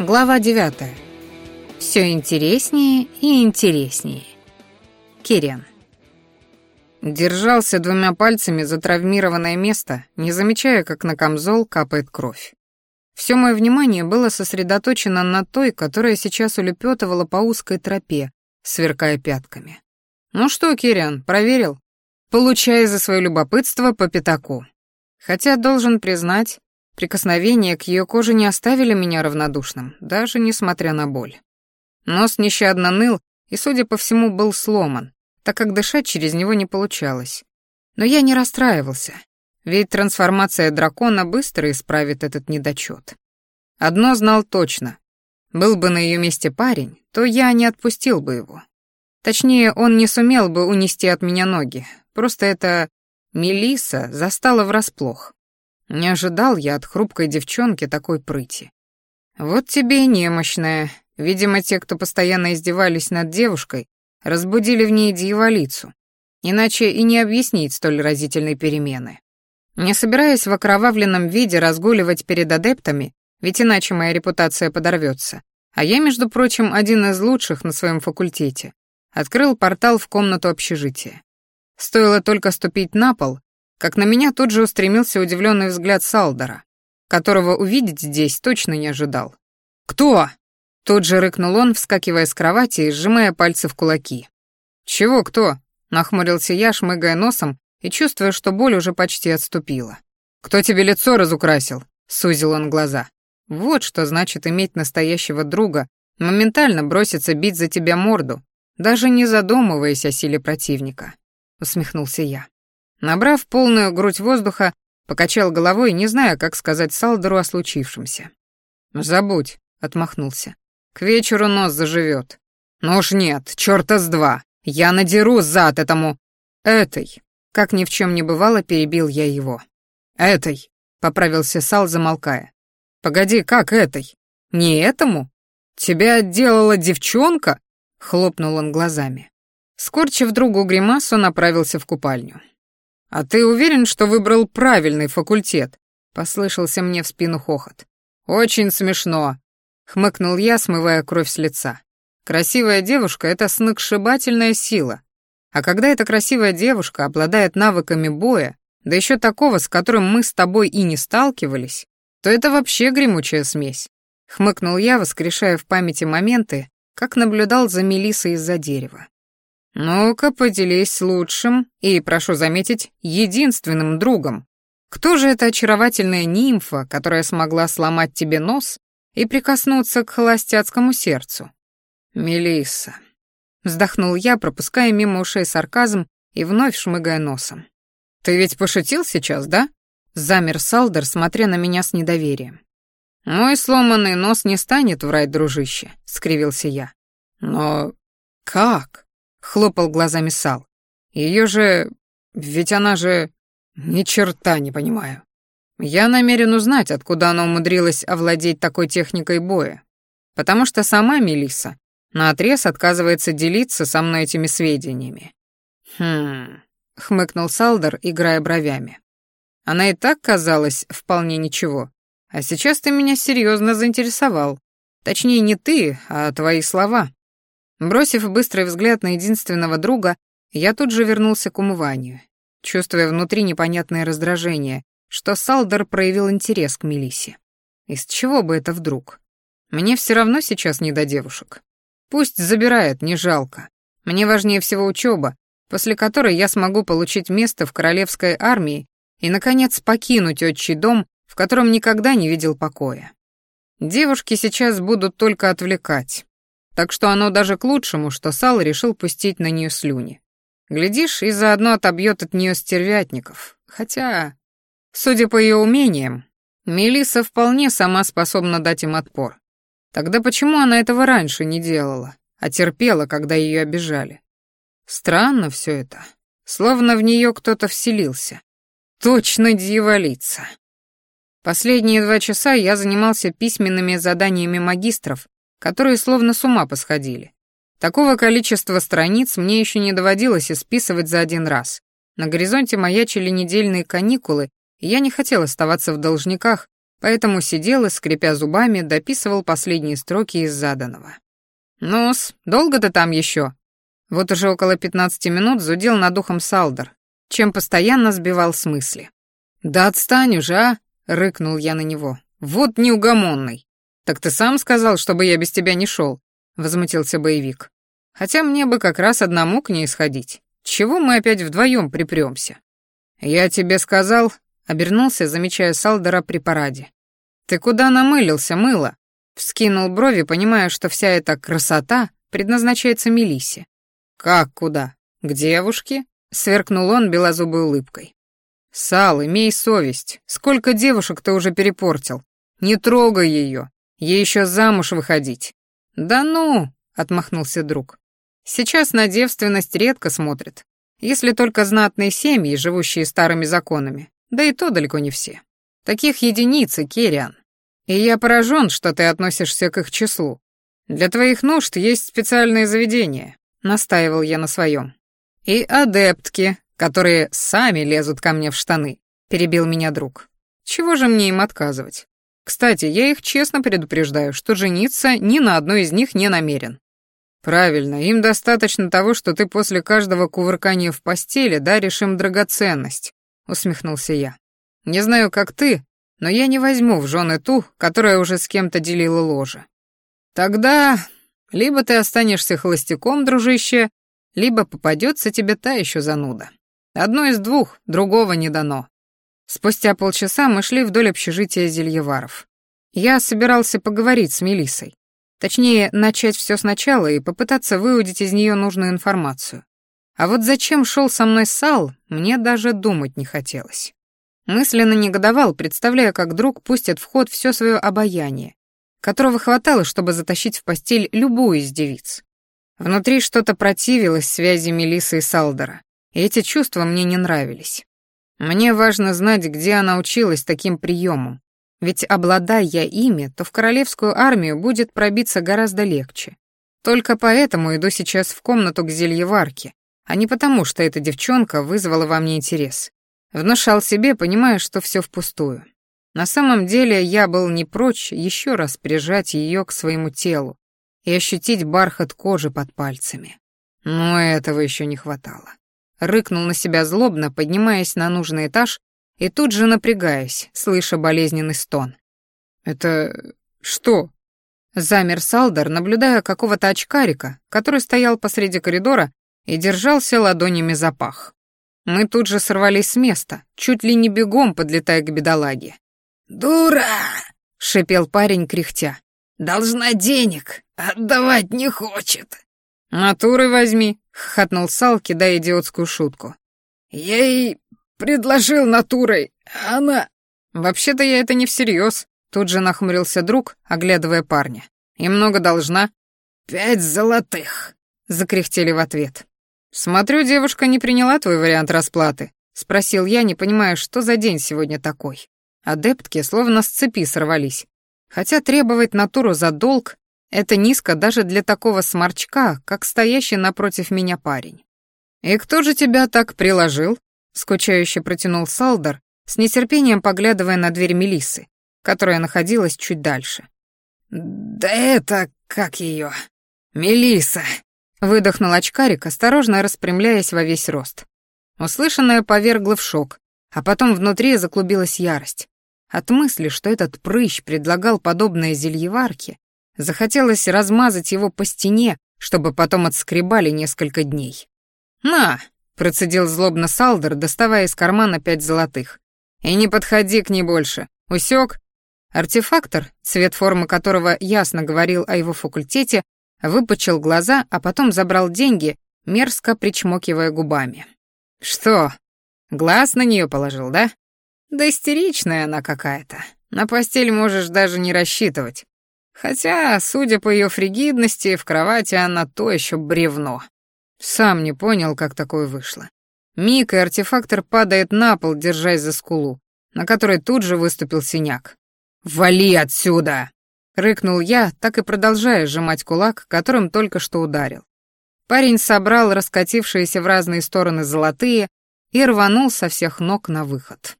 Глава 9. Все интереснее и интереснее. Кирен. Держался двумя пальцами за травмированное место, не замечая, как на камзол капает кровь. Все мое внимание было сосредоточено на той, которая сейчас улепетывала по узкой тропе, сверкая пятками. «Ну что, Кирен, проверил?» «Получая за свое любопытство по пятаку». Хотя, должен признать, Прикосновения к ее коже не оставили меня равнодушным, даже несмотря на боль. Нос нещадно ныл и, судя по всему, был сломан, так как дышать через него не получалось. Но я не расстраивался, ведь трансформация дракона быстро исправит этот недочет. Одно знал точно. Был бы на ее месте парень, то я не отпустил бы его. Точнее, он не сумел бы унести от меня ноги, просто это Мелиса застала врасплох. Не ожидал я от хрупкой девчонки такой прыти. Вот тебе и немощная. Видимо, те, кто постоянно издевались над девушкой, разбудили в ней дьяволицу. Иначе и не объяснить столь разительной перемены. Не собираясь в окровавленном виде разгуливать перед адептами, ведь иначе моя репутация подорвется. А я, между прочим, один из лучших на своем факультете. Открыл портал в комнату общежития. Стоило только ступить на пол, как на меня тут же устремился удивленный взгляд Салдора, которого увидеть здесь точно не ожидал. «Кто?» — тут же рыкнул он, вскакивая с кровати и сжимая пальцы в кулаки. «Чего кто?» — нахмурился я, шмыгая носом и чувствуя, что боль уже почти отступила. «Кто тебе лицо разукрасил?» — сузил он глаза. «Вот что значит иметь настоящего друга, моментально броситься бить за тебя морду, даже не задумываясь о силе противника», — усмехнулся я. Набрав полную грудь воздуха, покачал головой, не зная, как сказать Салдеру о случившемся. «Ну, «Забудь», — отмахнулся. «К вечеру нос заживет». «Ну уж нет, черта с два! Я надеру зад этому... этой!» Как ни в чем не бывало, перебил я его. «Этой!» — поправился Сал, замолкая. «Погоди, как этой? Не этому? Тебя отделала девчонка?» — хлопнул он глазами. Скорчив другу гримасу, направился в купальню. «А ты уверен, что выбрал правильный факультет?» — послышался мне в спину хохот. «Очень смешно», — хмыкнул я, смывая кровь с лица. «Красивая девушка — это сногсшибательная сила. А когда эта красивая девушка обладает навыками боя, да еще такого, с которым мы с тобой и не сталкивались, то это вообще гремучая смесь. Хмыкнул я, воскрешая в памяти моменты, как наблюдал за Мелисой из-за дерева. «Ну-ка, поделись лучшим и, прошу заметить, единственным другом. Кто же эта очаровательная нимфа, которая смогла сломать тебе нос и прикоснуться к холостяцкому сердцу?» Мелисса. Вздохнул я, пропуская мимо ушей сарказм и вновь шмыгая носом. «Ты ведь пошутил сейчас, да?» Замер Салдер, смотря на меня с недоверием. «Мой сломанный нос не станет врать, дружище», — скривился я. «Но как?» хлопал глазами Сал. Ее же... ведь она же... ни черта не понимаю. Я намерен узнать, откуда она умудрилась овладеть такой техникой боя. Потому что сама Мелиса наотрез отказывается делиться со мной этими сведениями. Хм... хмыкнул Салдер, играя бровями. Она и так казалась вполне ничего. А сейчас ты меня серьезно заинтересовал. Точнее, не ты, а твои слова. Бросив быстрый взгляд на единственного друга, я тут же вернулся к умыванию, чувствуя внутри непонятное раздражение, что Салдер проявил интерес к Мелисе. Из чего бы это вдруг? Мне все равно сейчас не до девушек. Пусть забирает, не жалко. Мне важнее всего учеба, после которой я смогу получить место в королевской армии и, наконец, покинуть отчий дом, в котором никогда не видел покоя. Девушки сейчас будут только отвлекать, так что оно даже к лучшему, что Сал решил пустить на нее слюни. Глядишь, и заодно отобьет от нее стервятников. Хотя, судя по ее умениям, Мелиса вполне сама способна дать им отпор. Тогда почему она этого раньше не делала, а терпела, когда ее обижали? Странно все это. Словно в нее кто-то вселился. Точно дьяволица. Последние два часа я занимался письменными заданиями магистров которые словно с ума посходили. Такого количества страниц мне еще не доводилось исписывать за один раз. На горизонте маячили недельные каникулы, и я не хотел оставаться в должниках, поэтому сидел и, скрипя зубами, дописывал последние строки из заданного. Нос, долго ты там еще?» Вот уже около 15 минут зудел над ухом Салдер, чем постоянно сбивал с мысли. «Да отстань уже, а!» — рыкнул я на него. «Вот неугомонный!» «Так ты сам сказал, чтобы я без тебя не шел», — возмутился боевик. «Хотя мне бы как раз одному к ней сходить. Чего мы опять вдвоем припремся?» «Я тебе сказал», — обернулся, замечая Салдера при параде. «Ты куда намылился, мыло?» Вскинул брови, понимая, что вся эта красота предназначается Мелисе. «Как куда? К девушке?» — сверкнул он белозубой улыбкой. «Сал, имей совесть. Сколько девушек ты уже перепортил? Не трогай ее. Ей еще замуж выходить». «Да ну!» — отмахнулся друг. «Сейчас на девственность редко смотрят, если только знатные семьи, живущие старыми законами, да и то далеко не все. Таких единицы, Керриан. И я поражен, что ты относишься к их числу. Для твоих нужд есть специальные заведения», — настаивал я на своем. «И адептки, которые сами лезут ко мне в штаны», — перебил меня друг. «Чего же мне им отказывать?» Кстати, я их честно предупреждаю, что жениться ни на одной из них не намерен. Правильно, им достаточно того, что ты после каждого кувыркания в постели даришь им драгоценность, усмехнулся я. Не знаю, как ты, но я не возьму в жены ту, которая уже с кем-то делила ложе. Тогда либо ты останешься холостяком, дружище, либо попадется тебе та еще зануда. Одно из двух, другого не дано. Спустя полчаса мы шли вдоль общежития Зельеваров. Я собирался поговорить с Мелисой. Точнее, начать все сначала и попытаться выудить из нее нужную информацию. А вот зачем шел со мной Сал, мне даже думать не хотелось. Мысленно негодовал, представляя, как друг пустит в ход все свое обаяние, которого хватало, чтобы затащить в постель любую из девиц. Внутри что-то противилось связи Мелисы и Салдера, и эти чувства мне не нравились. Мне важно знать, где она училась таким приемам. Ведь обладая я ими, то в королевскую армию будет пробиться гораздо легче. Только поэтому иду сейчас в комнату к зельеварке, а не потому, что эта девчонка вызвала во мне интерес. Внушал себе, понимая, что все впустую. На самом деле я был не прочь еще раз прижать ее к своему телу и ощутить бархат кожи под пальцами. Но этого еще не хватало рыкнул на себя злобно, поднимаясь на нужный этаж и тут же напрягаясь, слыша болезненный стон. «Это... что?» Замер Салдер, наблюдая какого-то очкарика, который стоял посреди коридора и держался ладонями за пах. Мы тут же сорвались с места, чуть ли не бегом подлетая к бедолаге. «Дура!» — шипел парень, кряхтя. «Должна денег, отдавать не хочет». Натуры возьми», — хохотнул Сал, кидая идиотскую шутку. «Я ей предложил натурой, она...» «Вообще-то я это не всерьез», — тут же нахмурился друг, оглядывая парня. «И много должна?» «Пять золотых», — закряхтели в ответ. «Смотрю, девушка не приняла твой вариант расплаты», — спросил я, не понимая, что за день сегодня такой. Адептки словно с цепи сорвались. Хотя требовать натуру за долг это низко даже для такого сморчка, как стоящий напротив меня парень. «И кто же тебя так приложил?» — скучающе протянул Салдер, с нетерпением поглядывая на дверь Мелисы, которая находилась чуть дальше. «Да это как ее? Мелиса!» — выдохнул очкарик, осторожно распрямляясь во весь рост. Услышанное повергло в шок, а потом внутри заклубилась ярость. От мысли, что этот прыщ предлагал подобное зельеварке, Захотелось размазать его по стене, чтобы потом отскребали несколько дней. «На!» — процедил злобно Салдер, доставая из кармана пять золотых. «И не подходи к ней больше. Усек?» Артефактор, цвет формы которого ясно говорил о его факультете, выпучил глаза, а потом забрал деньги, мерзко причмокивая губами. «Что? Глаз на нее положил, да?» «Да истеричная она какая-то. На постель можешь даже не рассчитывать. Хотя, судя по ее фригидности, в кровати она то еще бревно. Сам не понял, как такое вышло. Миг и артефактор падает на пол, держась за скулу, на которой тут же выступил синяк. «Вали отсюда!» — рыкнул я, так и продолжая сжимать кулак, которым только что ударил. Парень собрал раскатившиеся в разные стороны золотые и рванул со всех ног на выход.